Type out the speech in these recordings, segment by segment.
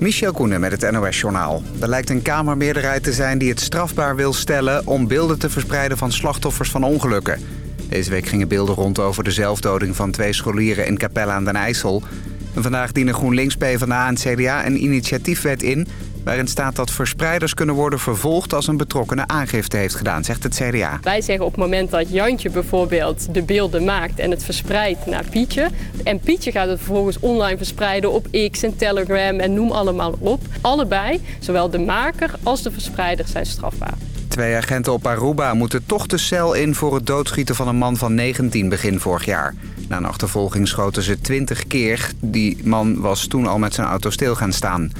Michel Koenen met het NOS-journaal. Er lijkt een Kamermeerderheid te zijn die het strafbaar wil stellen... om beelden te verspreiden van slachtoffers van ongelukken. Deze week gingen beelden rond over de zelfdoding van twee scholieren in Capelle aan den IJssel. En vandaag dienen GroenLinks, PvdA en CDA een initiatiefwet in waarin staat dat verspreiders kunnen worden vervolgd als een betrokkenen aangifte heeft gedaan, zegt het CDA. Wij zeggen op het moment dat Jantje bijvoorbeeld de beelden maakt en het verspreidt naar Pietje. En Pietje gaat het vervolgens online verspreiden op X en Telegram en noem allemaal op. Allebei, zowel de maker als de verspreider zijn strafbaar. Twee agenten op Aruba moeten toch de cel in voor het doodschieten van een man van 19 begin vorig jaar. Na een achtervolging schoten ze 20 keer. Die man was toen al met zijn auto stil gaan staan.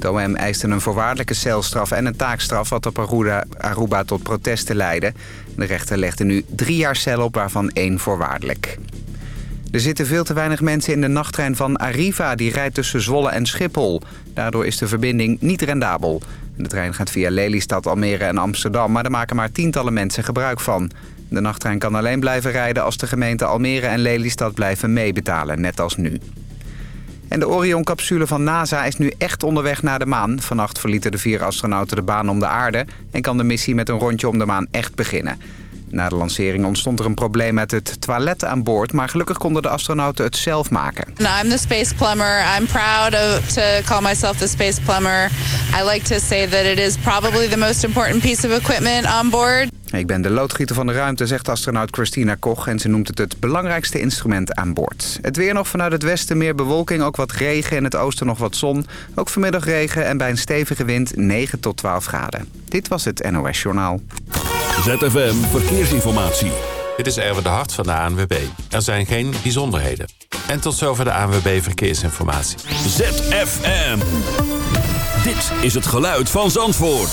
De OM eiste een voorwaardelijke celstraf en een taakstraf... wat op Aruba, Aruba tot protesten leidde. De rechter legde nu drie jaar cel op, waarvan één voorwaardelijk. Er zitten veel te weinig mensen in de nachttrein van Arriva... die rijdt tussen Zwolle en Schiphol. Daardoor is de verbinding niet rendabel. De trein gaat via Lelystad, Almere en Amsterdam... maar er maken maar tientallen mensen gebruik van. De nachttrein kan alleen blijven rijden als de gemeente Almere en Lelystad blijven meebetalen, net als nu. En de Orion-capsule van NASA is nu echt onderweg naar de maan. Vannacht verlieten de vier astronauten de baan om de aarde... en kan de missie met een rondje om de maan echt beginnen. Na de lancering ontstond er een probleem met het toilet aan boord... maar gelukkig konden de astronauten het zelf maken. I'm the space plumber. I'm proud to call myself the space plumber. I like to say that it is probably the most important piece of equipment on board. Ik ben de loodgieter van de ruimte, zegt astronaut Christina Koch... en ze noemt het het belangrijkste instrument aan boord. Het weer nog vanuit het westen meer bewolking, ook wat regen. In het oosten nog wat zon. Ook vanmiddag regen en bij een stevige wind 9 tot 12 graden. Dit was het NOS Journaal. ZFM Verkeersinformatie. Dit is Erwin de Hart van de ANWB. Er zijn geen bijzonderheden. En tot zover de ANWB Verkeersinformatie. ZFM. Dit is het geluid van Zandvoort.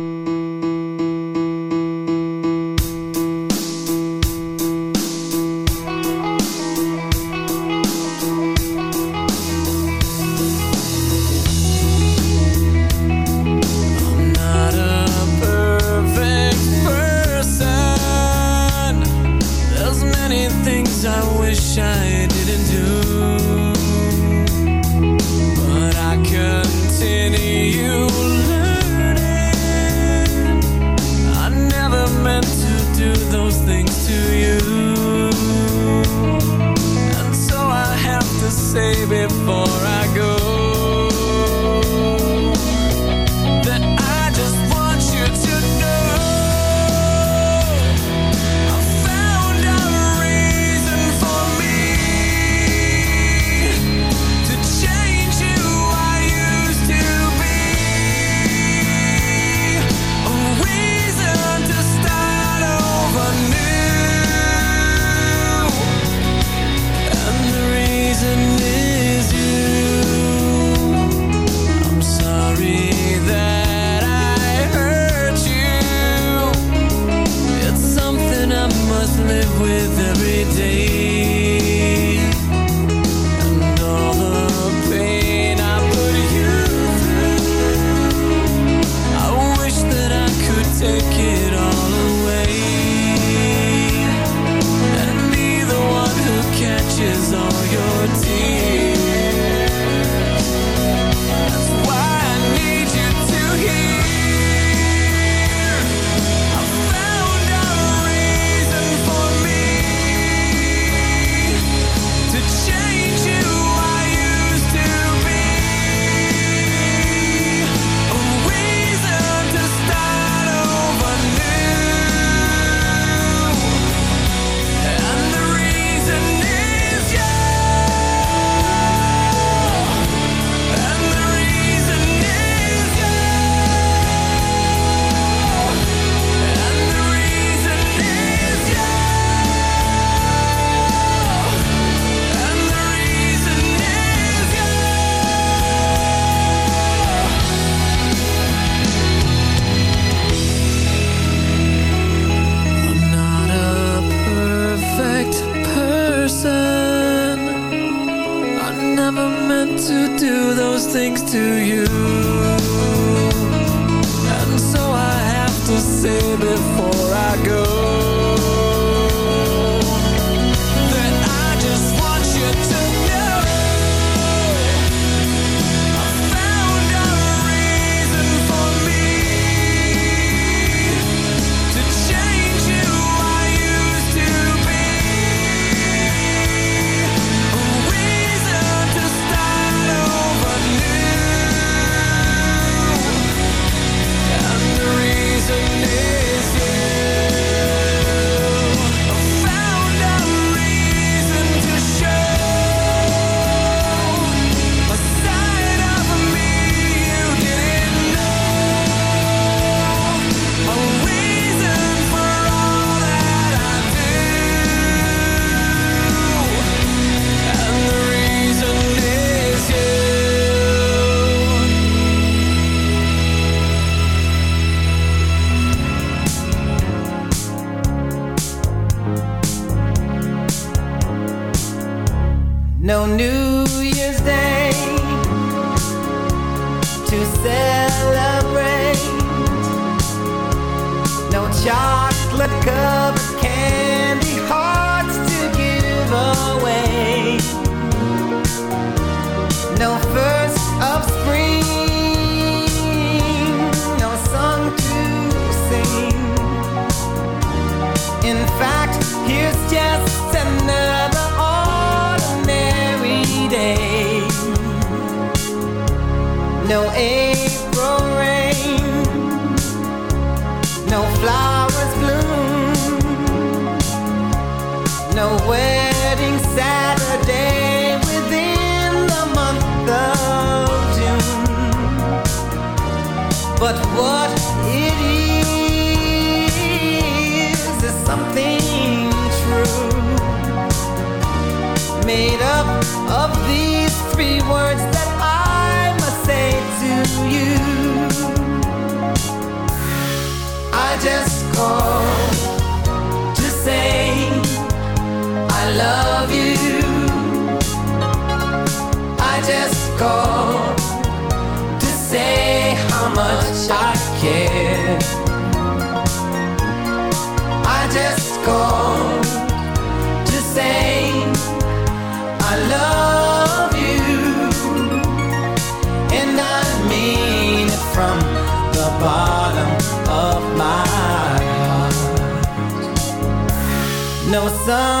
sun.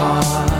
heart.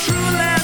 true love.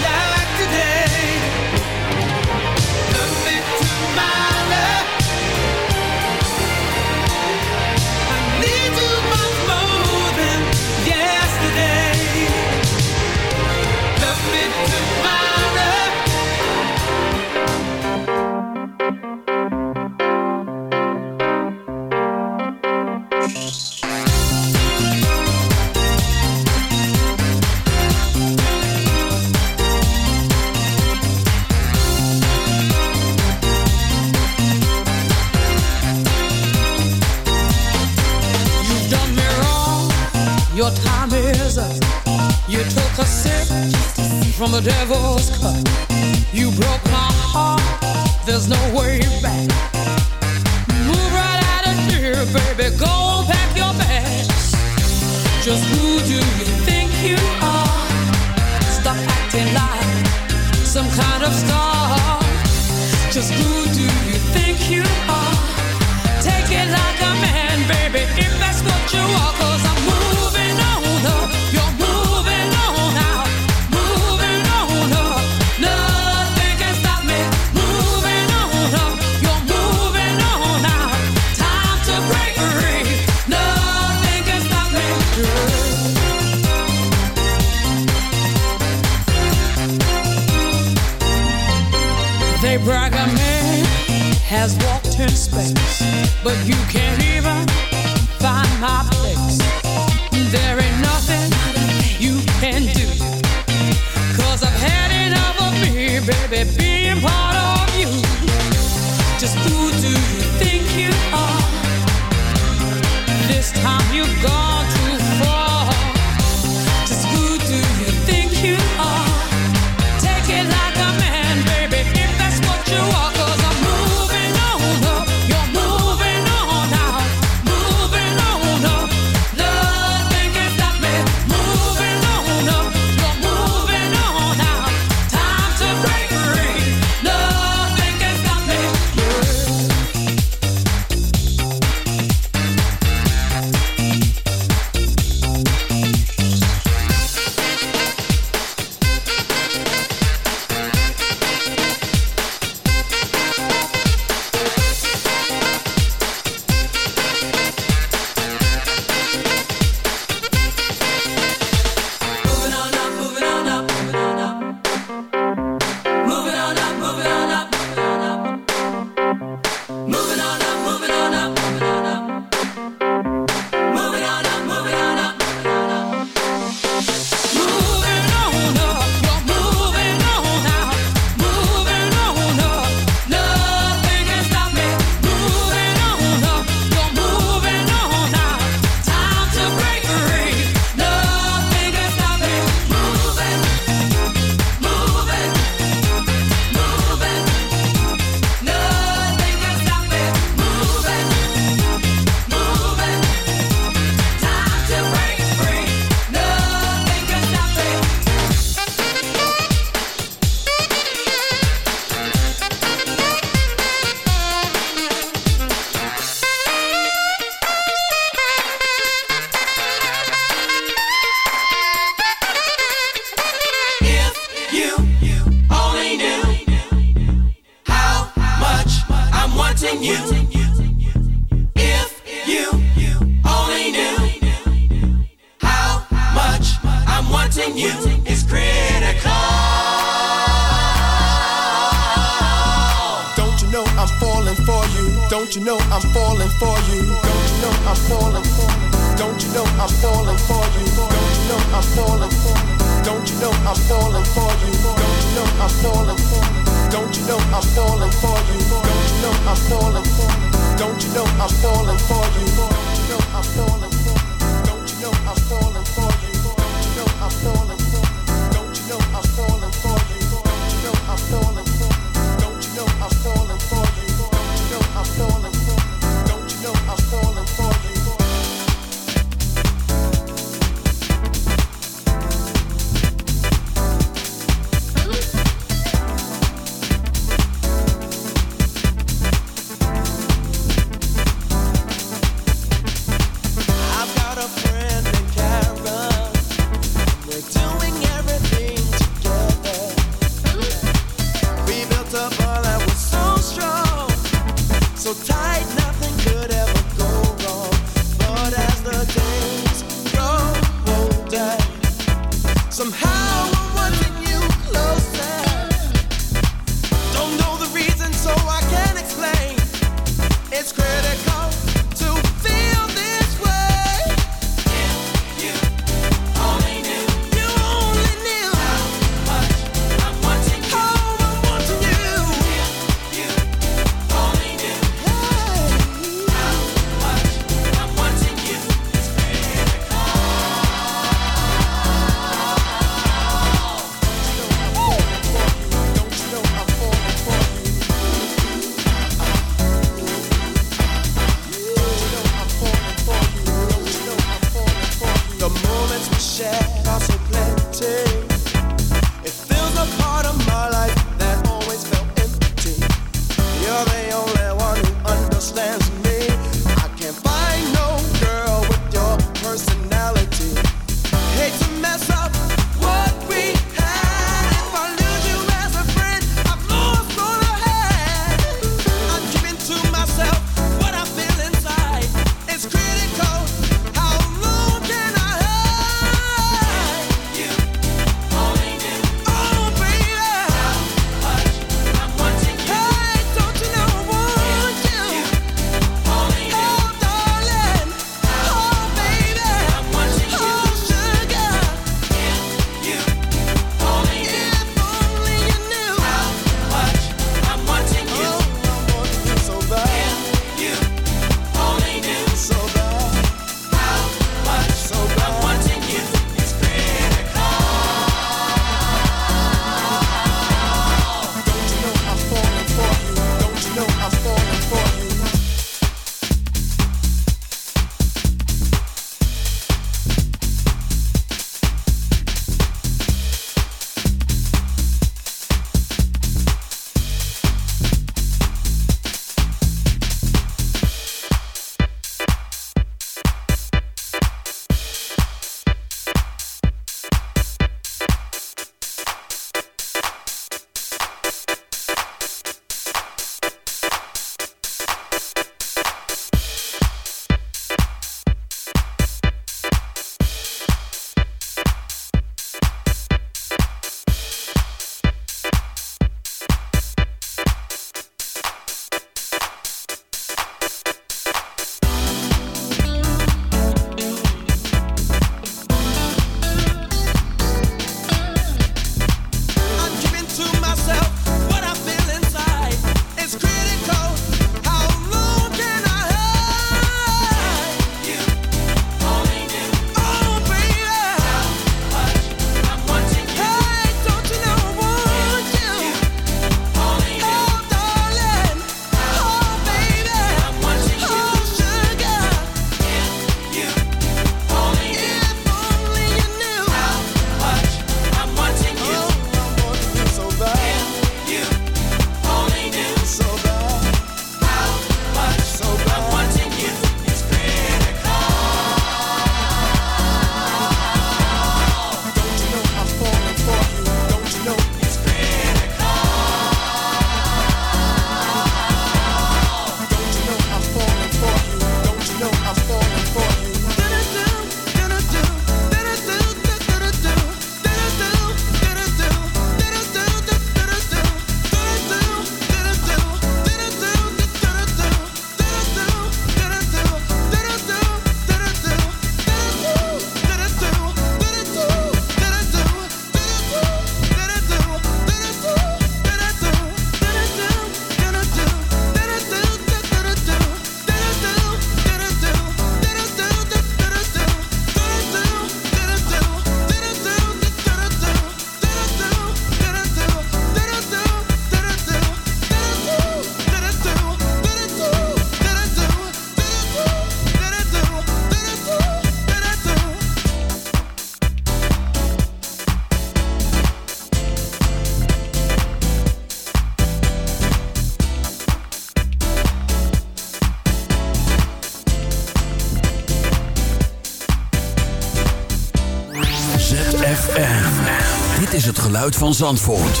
Van Zandvoort.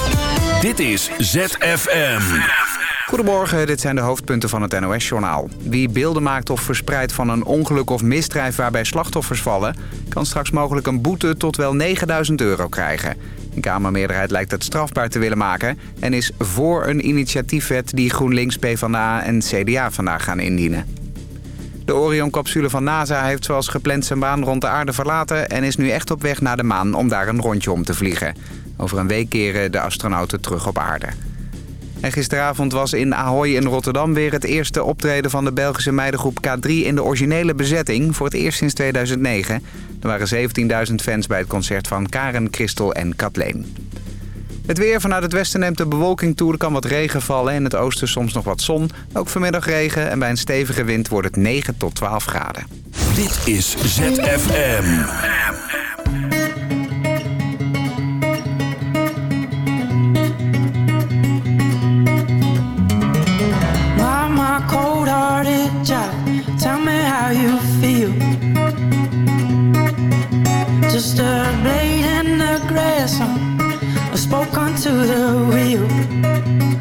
Dit is ZFM. Goedemorgen, dit zijn de hoofdpunten van het NOS-journaal. Wie beelden maakt of verspreidt van een ongeluk of misdrijf waarbij slachtoffers vallen... kan straks mogelijk een boete tot wel 9000 euro krijgen. Een Kamermeerderheid lijkt het strafbaar te willen maken... en is voor een initiatiefwet die GroenLinks, PvdA en CDA vandaag gaan indienen. De Orion-capsule van NASA heeft zoals gepland zijn baan rond de aarde verlaten... en is nu echt op weg naar de maan om daar een rondje om te vliegen. Over een week keren de astronauten terug op aarde. En gisteravond was in Ahoy in Rotterdam weer het eerste optreden van de Belgische meidengroep K3 in de originele bezetting voor het eerst sinds 2009. Er waren 17.000 fans bij het concert van Karen, Christel en Kathleen. Het weer vanuit het westen neemt de bewolking toe. Er kan wat regen vallen en in het oosten soms nog wat zon. Ook vanmiddag regen en bij een stevige wind wordt het 9 tot 12 graden. Dit is ZFM. sister blade in the grass. I spoke onto the wheel.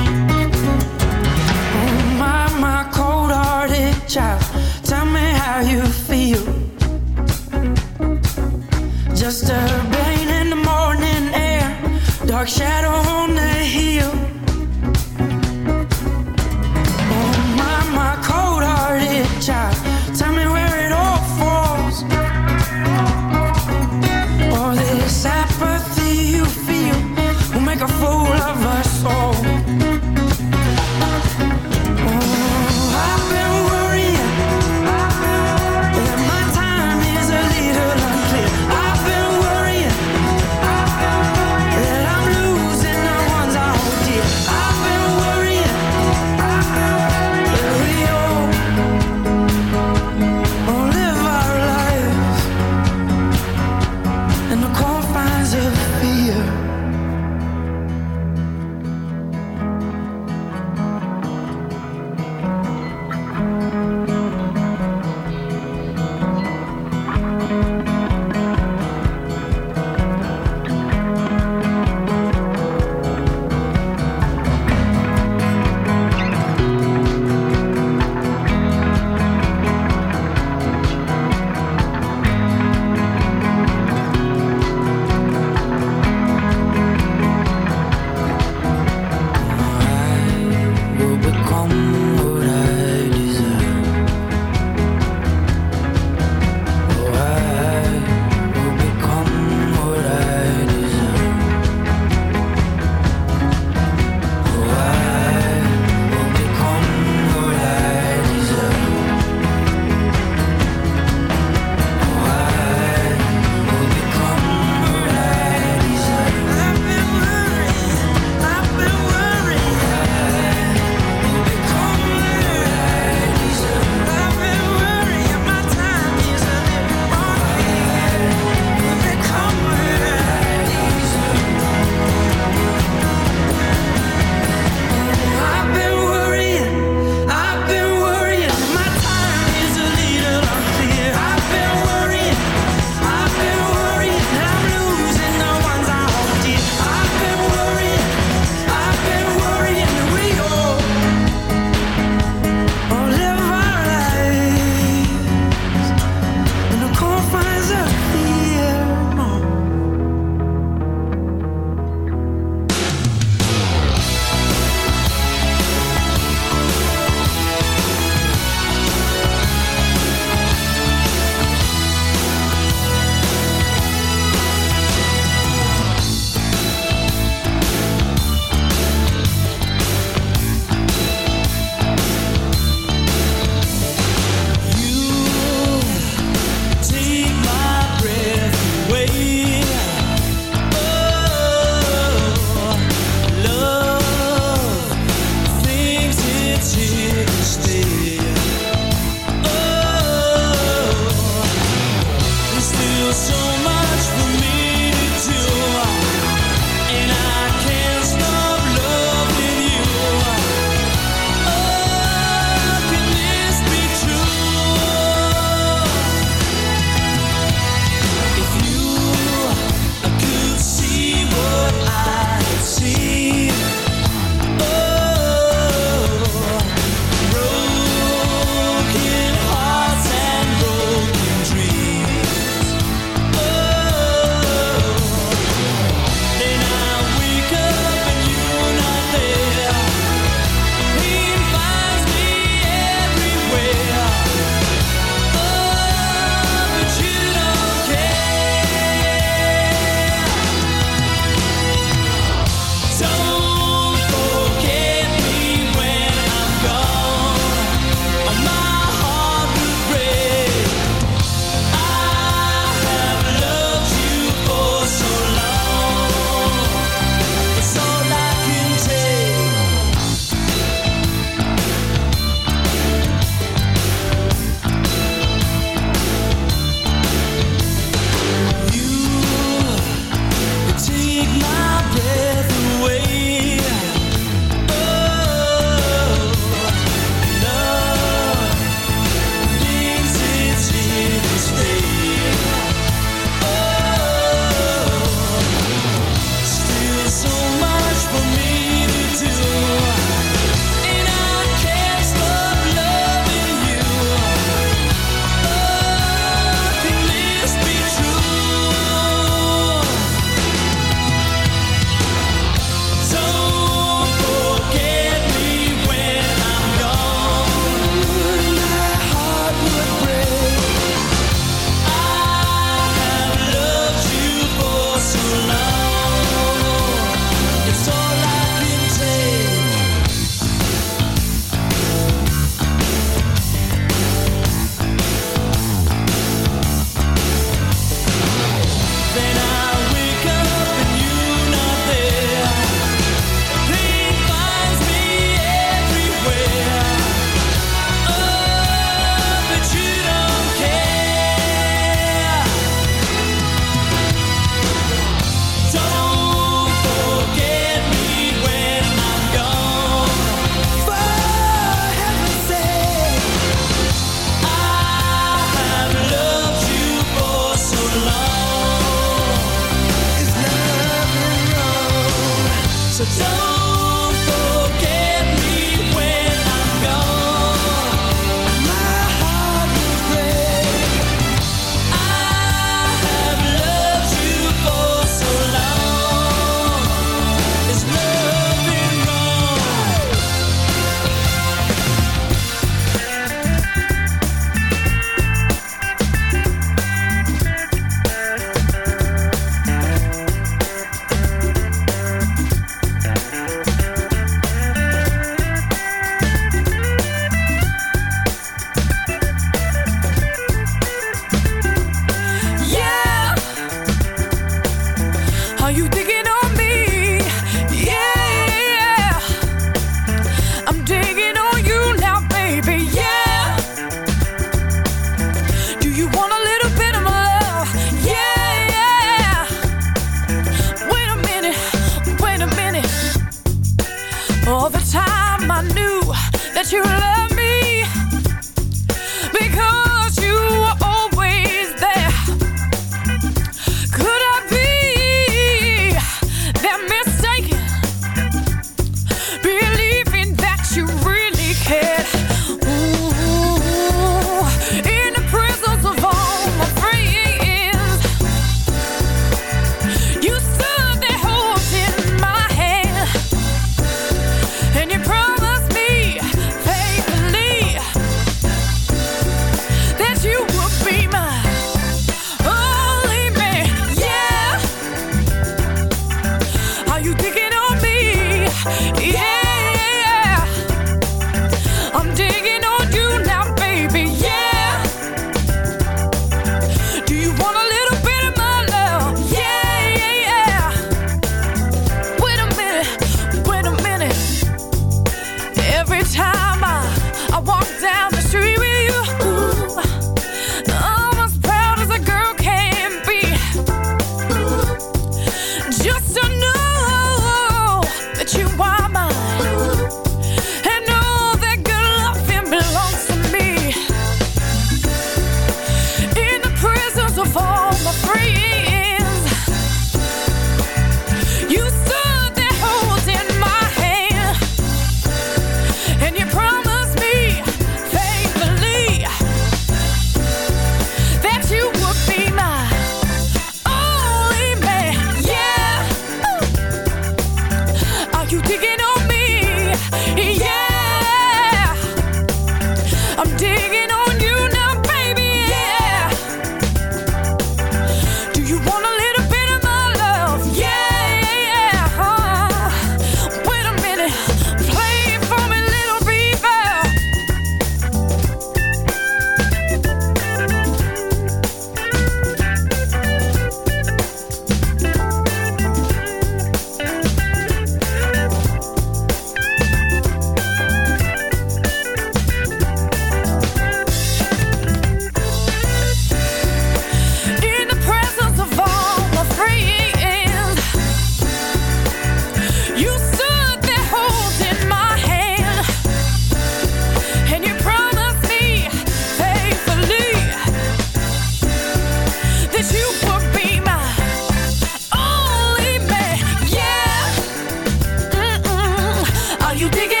Are you digging?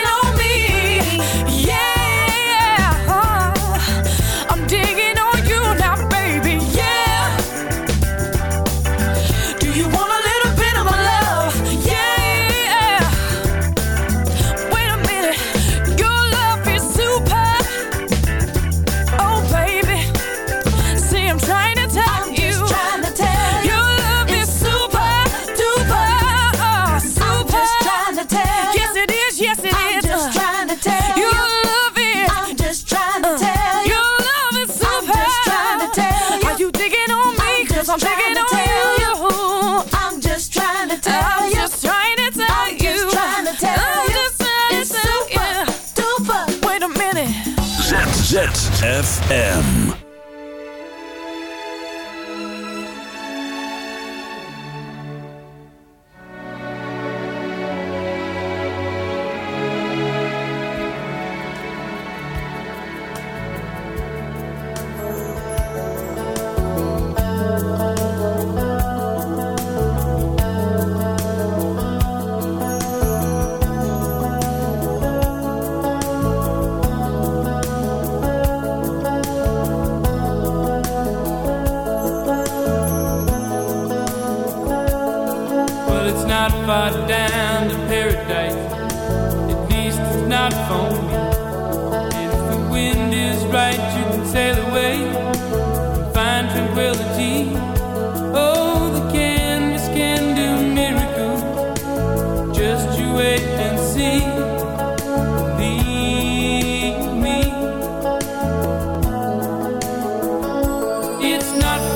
FM.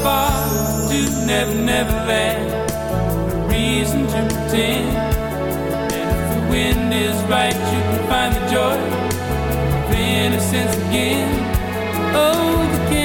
far to never, never land. No reason to pretend. And if the wind is right, you can find the joy of innocence again. Oh, the